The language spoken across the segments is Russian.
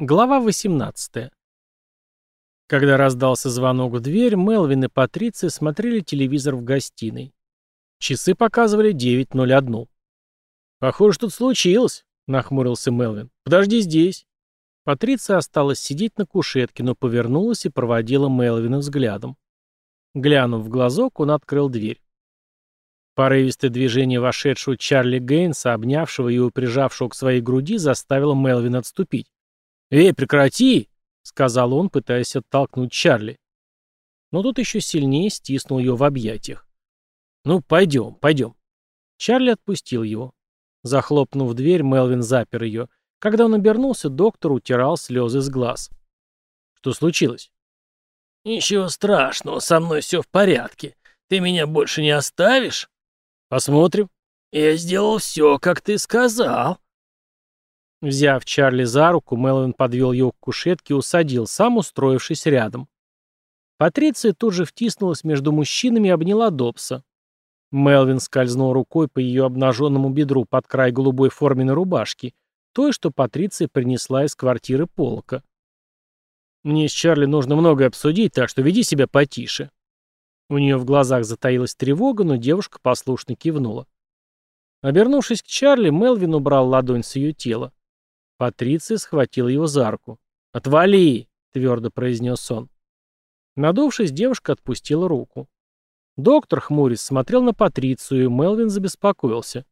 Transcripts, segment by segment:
Глава 18. Когда раздался звонок в дверь, Мелвин и Патриция смотрели телевизор в гостиной. Часы показывали 9.01. «Похоже, что-то случилось», — нахмурился Мелвин. «Подожди здесь». Патриция осталась сидеть на кушетке, но повернулась и проводила Мелвина взглядом. Глянув в глазок, он открыл дверь. Порывистое движение вошедшего Чарли Гейнса, обнявшего и прижавшего к своей груди, заставило Мелвина отступить. «Эй, прекрати!» — сказал он, пытаясь оттолкнуть Чарли. Но тот еще сильнее стиснул ее в объятиях. «Ну, пойдем, пойдем». Чарли отпустил его. Захлопнув дверь, Мелвин запер ее. Когда он обернулся, доктор утирал слезы с глаз. «Что случилось?» «Ничего страшного, со мной все в порядке. Ты меня больше не оставишь?» «Посмотрим». «Я сделал все, как ты сказал». Взяв Чарли за руку, Мелвин подвел его к кушетке и усадил, сам устроившись рядом. Патриция тут же втиснулась между мужчинами и обняла Добса. Мелвин скользнул рукой по ее обнаженному бедру под край голубой форменной рубашки, той, что Патриция принесла из квартиры Полока. «Мне с Чарли нужно многое обсудить, так что веди себя потише». У нее в глазах затаилась тревога, но девушка послушно кивнула. Обернувшись к Чарли, Мелвин убрал ладонь с ее тела. Патриция схватила его за руку. «Отвали!» — твердо произнес он. Надувшись, девушка отпустила руку. Доктор хмурец смотрел на Патрицию, и Мелвин забеспокоился.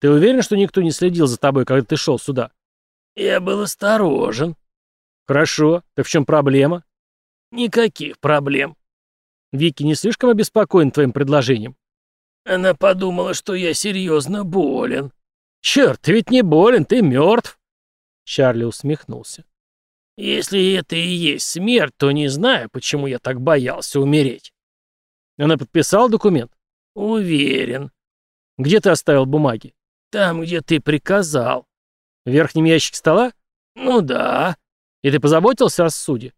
«Ты уверен, что никто не следил за тобой, когда ты шел сюда?» «Я был осторожен». «Хорошо. Так в чем проблема?» «Никаких проблем». «Вики не слишком обеспокоен твоим предложением?» «Она подумала, что я серьезно болен». «Черт, ты ведь не болен, ты мертв». Чарли усмехнулся. «Если это и есть смерть, то не знаю, почему я так боялся умереть». Она подписала документ? «Уверен». «Где ты оставил бумаги?» «Там, где ты приказал». «В верхнем ящике стола?» «Ну да». «И ты позаботился о суде?»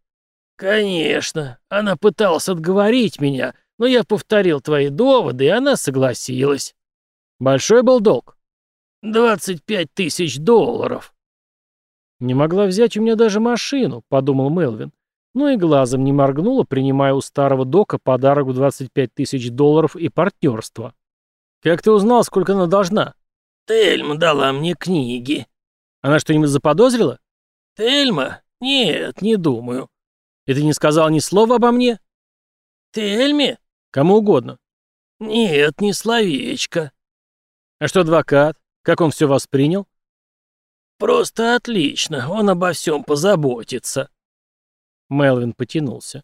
«Конечно. Она пыталась отговорить меня, но я повторил твои доводы, и она согласилась». «Большой был долг?» «Двадцать пять тысяч долларов». «Не могла взять у меня даже машину», — подумал Мелвин. Ну и глазом не моргнула, принимая у старого дока подарок в 25 тысяч долларов и партнерство. «Как ты узнал, сколько она должна?» «Тельма дала мне книги». «Она что-нибудь заподозрила?» «Тельма? Нет, не думаю». «И ты не сказал ни слова обо мне?» «Тельме?» «Кому угодно». «Нет, не словечко». «А что адвокат? Как он все воспринял?» «Просто отлично, он обо всем позаботится». Мелвин потянулся.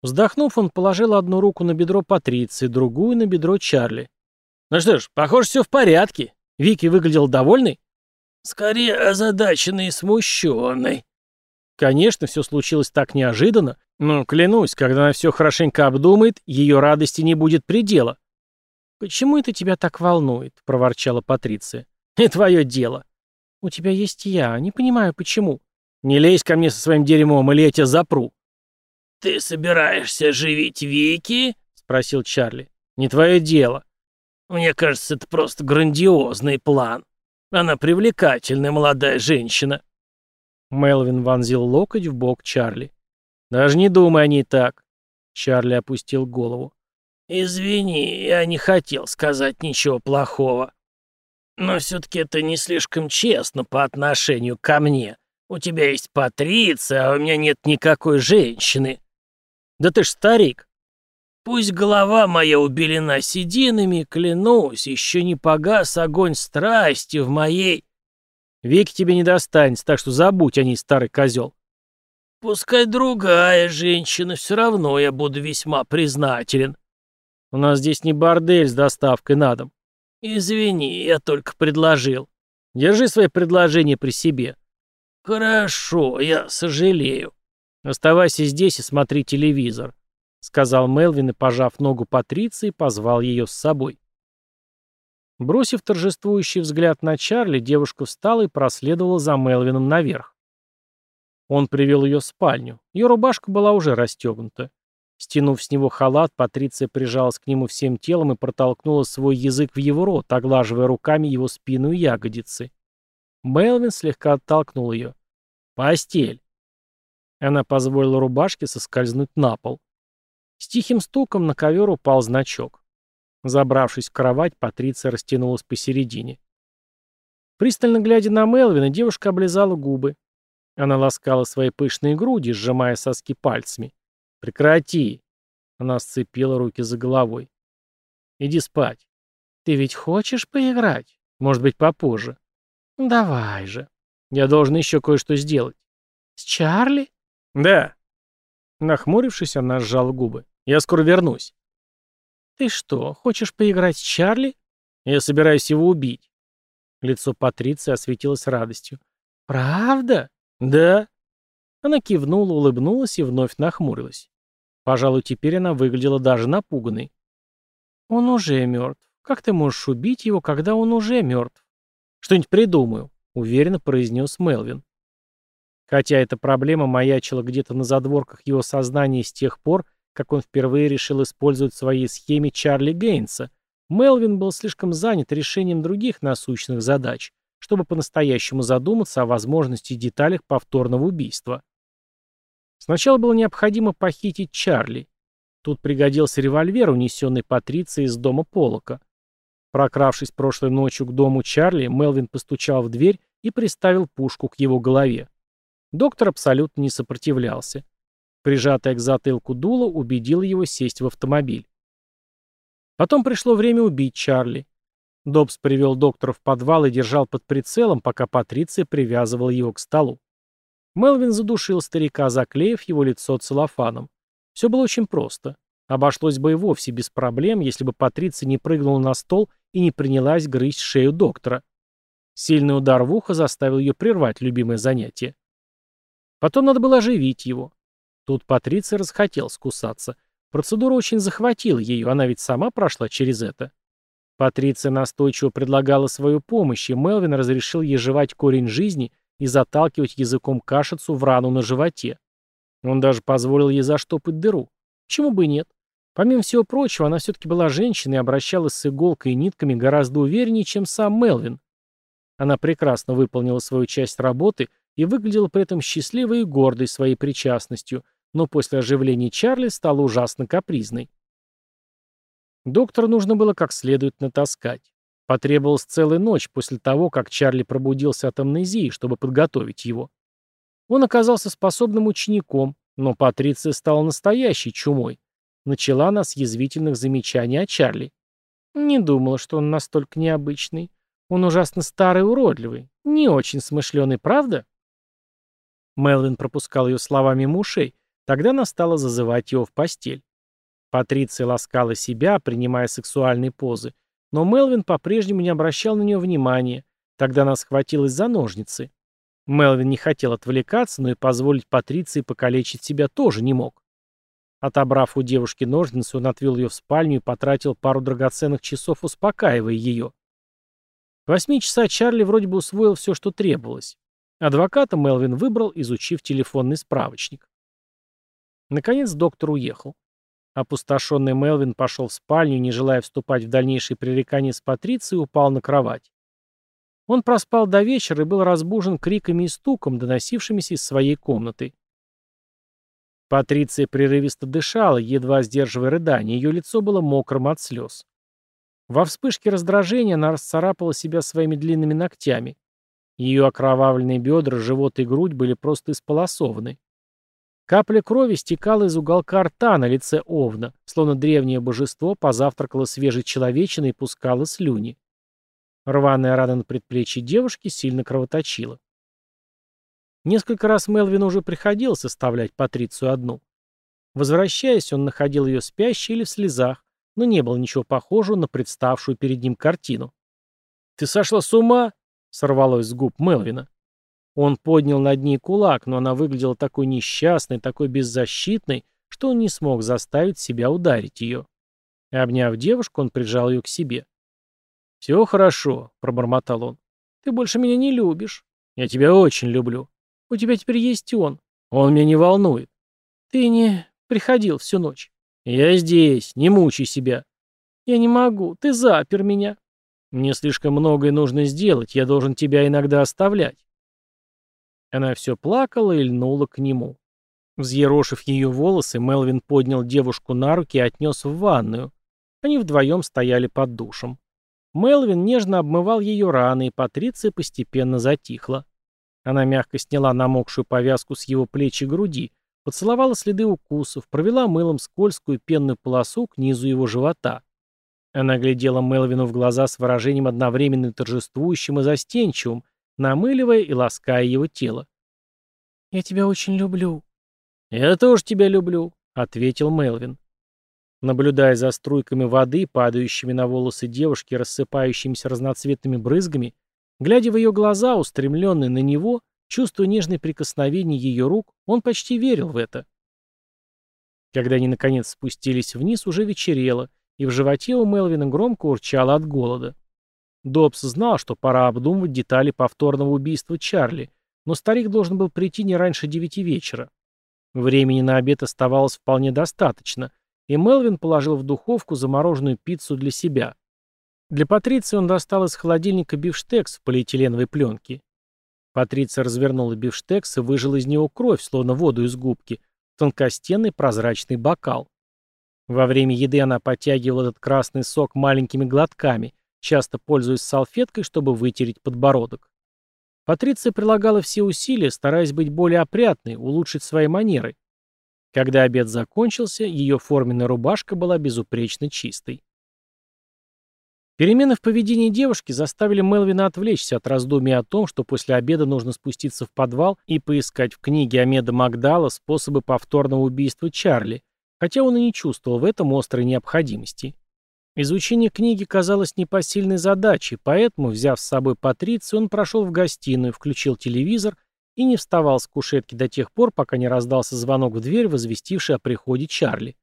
Вздохнув, он положил одну руку на бедро Патриции, другую на бедро Чарли. «Ну что ж, похоже, все в порядке. Вики выглядел довольный?» «Скорее озадаченный и смущенный». Конечно, все случилось так неожиданно, но, клянусь, когда она все хорошенько обдумает, ее радости не будет предела. «Почему это тебя так волнует?» — проворчала Патриция. «И твое дело. У тебя есть я, не понимаю, почему. Не лезь ко мне со своим дерьмом, или я тебя запру». «Ты собираешься оживить Вики?» — спросил Чарли. «Не твое дело». «Мне кажется, это просто грандиозный план. Она привлекательная молодая женщина». Мелвин вонзил локоть в бок Чарли. «Даже не думай о ней так». Чарли опустил голову. «Извини, я не хотел сказать ничего плохого. Но все-таки это не слишком честно по отношению ко мне. У тебя есть Патриция, а у меня нет никакой женщины». «Да ты ж старик». «Пусть голова моя убелена сединами, клянусь, еще не погас огонь страсти в моей...» Веки тебе не достанется, так что забудь о ней, старый козел. Пускай другая женщина, все равно я буду весьма признателен. У нас здесь не бордель с доставкой на дом. Извини, я только предложил. Держи свои предложения при себе. Хорошо, я сожалею. Оставайся здесь и смотри телевизор, сказал Мелвин и, пожав ногу Патриции, позвал ее с собой. Бросив торжествующий взгляд на Чарли, девушка встала и проследовала за Мелвином наверх. Он привел ее в спальню. Ее рубашка была уже расстегнута. Стянув с него халат, Патриция прижалась к нему всем телом и протолкнула свой язык в его рот, оглаживая руками его спину и ягодицы. Мелвин слегка оттолкнул ее. Постель. Она позволила рубашке соскользнуть на пол. С тихим стуком на ковер упал значок. Забравшись в кровать, Патриция растянулась посередине. Пристально глядя на Мелвина, девушка облизала губы. Она ласкала свои пышные груди, сжимая соски пальцами. «Прекрати!» Она сцепила руки за головой. «Иди спать. Ты ведь хочешь поиграть? Может быть, попозже?» «Давай же. Я должен еще кое-что сделать». «С Чарли?» «Да». Нахмурившись, она сжала губы. «Я скоро вернусь». «Ты что, хочешь поиграть с Чарли?» «Я собираюсь его убить». Лицо Патриции осветилось радостью. «Правда?» «Да». Она кивнула, улыбнулась и вновь нахмурилась. Пожалуй, теперь она выглядела даже напуганной. «Он уже мертв. Как ты можешь убить его, когда он уже мертв?» «Что-нибудь придумаю», — уверенно произнес Мелвин. Хотя эта проблема маячила где-то на задворках его сознания с тех пор, как он впервые решил использовать в своей схеме Чарли Гейнса, Мелвин был слишком занят решением других насущных задач, чтобы по-настоящему задуматься о возможности и деталях повторного убийства. Сначала было необходимо похитить Чарли. Тут пригодился револьвер, унесенный Патрицией из дома Полока. Прокравшись прошлой ночью к дому Чарли, Мелвин постучал в дверь и приставил пушку к его голове. Доктор абсолютно не сопротивлялся. Прижатая к затылку дуло убедила его сесть в автомобиль. Потом пришло время убить Чарли. Добс привел доктора в подвал и держал под прицелом, пока Патриция привязывала его к столу. Мелвин задушил старика, заклеив его лицо целлофаном. Все было очень просто. Обошлось бы и вовсе без проблем, если бы Патриция не прыгнула на стол и не принялась грызть шею доктора. Сильный удар в ухо заставил ее прервать любимое занятие. Потом надо было оживить его. Тут Патриция расхотел скусаться. Процедура очень захватила ее, она ведь сама прошла через это. Патриция настойчиво предлагала свою помощь, и Мелвин разрешил ей жевать корень жизни и заталкивать языком кашицу в рану на животе. Он даже позволил ей заштопать дыру. Почему бы и нет? Помимо всего прочего, она все-таки была женщиной и обращалась с иголкой и нитками гораздо увереннее, чем сам Мелвин. Она прекрасно выполнила свою часть работы и выглядела при этом счастливой и гордой своей причастностью, но после оживления Чарли стала ужасно капризной. Доктора нужно было как следует натаскать. Потребовалась целая ночь после того, как Чарли пробудился от амнезии, чтобы подготовить его. Он оказался способным учеником, но Патриция стала настоящей чумой. Начала она с язвительных замечаний о Чарли. Не думала, что он настолько необычный. Он ужасно старый и уродливый. Не очень смышленый, правда? Мелвин пропускал ее словами мимо ушей. Тогда она стала зазывать его в постель. Патриция ласкала себя, принимая сексуальные позы, но Мелвин по-прежнему не обращал на нее внимания. Тогда она схватилась за ножницы. Мелвин не хотел отвлекаться, но и позволить Патриции покалечить себя тоже не мог. Отобрав у девушки ножницы, он отвел ее в спальню и потратил пару драгоценных часов, успокаивая ее. В восьми часа Чарли вроде бы усвоил все, что требовалось. Адвоката Мелвин выбрал, изучив телефонный справочник. Наконец доктор уехал. Опустошенный Мелвин пошел в спальню, не желая вступать в дальнейшие пререкания с Патрицией, упал на кровать. Он проспал до вечера и был разбужен криками и стуком, доносившимися из своей комнаты. Патриция прерывисто дышала, едва сдерживая рыдание, ее лицо было мокрым от слез. Во вспышке раздражения она расцарапала себя своими длинными ногтями. Ее окровавленные бедра, живот и грудь были просто исполосованы. Капля крови стекала из уголка рта на лице Овна, словно древнее божество позавтракало свежей человечиной и пускало слюни. Рваная рана на предплечье девушки сильно кровоточила. Несколько раз Мелвину уже приходилось оставлять Патрицию одну. Возвращаясь, он находил ее спящей или в слезах, но не было ничего похожего на представшую перед ним картину. «Ты сошла с ума?» сорвалось с губ Мелвина. Он поднял над ней кулак, но она выглядела такой несчастной, такой беззащитной, что он не смог заставить себя ударить ее. Обняв девушку, он прижал ее к себе. «Все хорошо», — пробормотал он. «Ты больше меня не любишь. Я тебя очень люблю. У тебя теперь есть он. Он меня не волнует. Ты не приходил всю ночь. Я здесь, не мучай себя. Я не могу, ты запер меня. Мне слишком многое нужно сделать, я должен тебя иногда оставлять. Она все плакала и льнула к нему. Взъерошив ее волосы, Мелвин поднял девушку на руки и отнес в ванную. Они вдвоем стояли под душем. Мелвин нежно обмывал ее раны, и Патриция постепенно затихла. Она мягко сняла намокшую повязку с его плеч и груди, поцеловала следы укусов, провела мылом скользкую пенную полосу к низу его живота. Она глядела Мелвину в глаза с выражением одновременно торжествующим и застенчивым, намыливая и лаская его тело. «Я тебя очень люблю». «Я тоже тебя люблю», — ответил Мелвин. Наблюдая за струйками воды, падающими на волосы девушки, рассыпающимися разноцветными брызгами, глядя в ее глаза, устремленные на него, чувствуя нежное прикосновение ее рук, он почти верил в это. Когда они наконец спустились вниз, уже вечерело, и в животе у Мелвина громко урчало от голода. Добс знал, что пора обдумывать детали повторного убийства Чарли, но старик должен был прийти не раньше девяти вечера. Времени на обед оставалось вполне достаточно, и Мелвин положил в духовку замороженную пиццу для себя. Для Патриции он достал из холодильника бифштекс в полиэтиленовой пленке. Патриция развернула бифштекс и выжила из него кровь, словно воду из губки, в тонкостенный прозрачный бокал. Во время еды она подтягивала этот красный сок маленькими глотками, часто пользуясь салфеткой, чтобы вытереть подбородок. Патриция прилагала все усилия, стараясь быть более опрятной, улучшить свои манеры. Когда обед закончился, ее форменная рубашка была безупречно чистой. Перемены в поведении девушки заставили Мелвина отвлечься от раздумий о том, что после обеда нужно спуститься в подвал и поискать в книге Амеда Магдала способы повторного убийства Чарли, хотя он и не чувствовал в этом острой необходимости. Изучение книги казалось непосильной задачей, поэтому, взяв с собой Патрицию, он прошел в гостиную, включил телевизор и не вставал с кушетки до тех пор, пока не раздался звонок в дверь, возвестивший о приходе Чарли.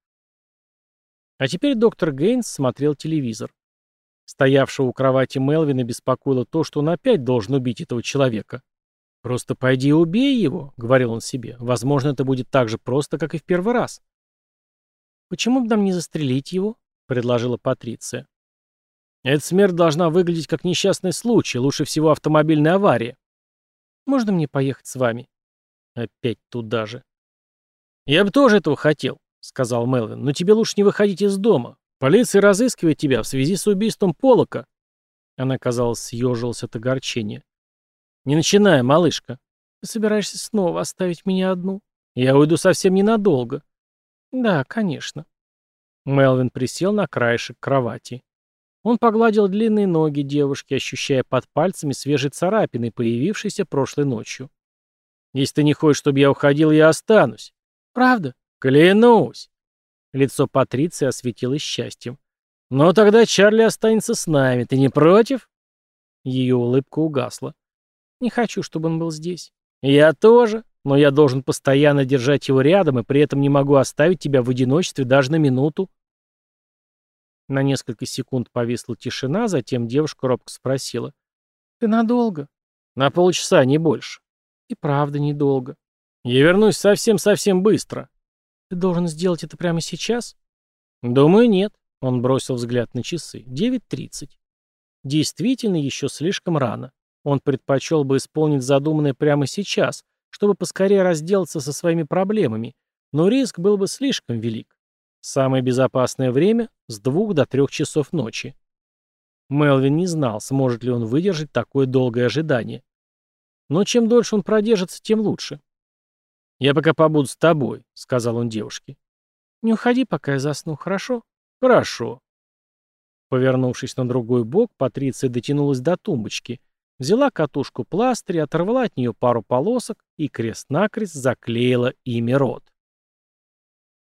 А теперь доктор Гейнс смотрел телевизор. Стоявшего у кровати Мелвина беспокоило то, что он опять должен убить этого человека. «Просто пойди и убей его», — говорил он себе. «Возможно, это будет так же просто, как и в первый раз». «Почему бы нам не застрелить его?» — предложила Патриция. «Эта смерть должна выглядеть как несчастный случай, лучше всего автомобильная авария». «Можно мне поехать с вами?» «Опять туда же». «Я бы тоже этого хотел», — сказал Мелвин, — «но тебе лучше не выходить из дома. Полиция разыскивает тебя в связи с убийством Полока». Она, казалось, съежилась от огорчения. «Не начинай, малышка. Ты собираешься снова оставить меня одну? Я уйду совсем ненадолго». «Да, конечно». Мелвин присел на краешек кровати. Он погладил длинные ноги девушки, ощущая под пальцами свежие царапины, появившиеся прошлой ночью. «Если ты не хочешь, чтобы я уходил, я останусь». «Правда?» «Клянусь!» Лицо Патриции осветилось счастьем. «Но тогда Чарли останется с нами. Ты не против?» Ее улыбка угасла. «Не хочу, чтобы он был здесь». «Я тоже. Но я должен постоянно держать его рядом и при этом не могу оставить тебя в одиночестве даже на минуту. На несколько секунд повисла тишина, затем девушка робко спросила. «Ты надолго?» «На полчаса, не больше». «И правда недолго». «Я вернусь совсем-совсем быстро». «Ты должен сделать это прямо сейчас?» «Думаю, нет», — он бросил взгляд на часы. «Девять тридцать». Действительно, еще слишком рано. Он предпочел бы исполнить задуманное прямо сейчас, чтобы поскорее разделаться со своими проблемами, но риск был бы слишком велик. Самое безопасное время – с двух до трех часов ночи. Мелвин не знал, сможет ли он выдержать такое долгое ожидание. Но чем дольше он продержится, тем лучше. «Я пока побуду с тобой», — сказал он девушке. «Не уходи, пока я засну, хорошо?» «Хорошо». Повернувшись на другой бок, Патриция дотянулась до тумбочки — Взяла катушку пластыря, оторвала от нее пару полосок и крест-накрест заклеила ими рот.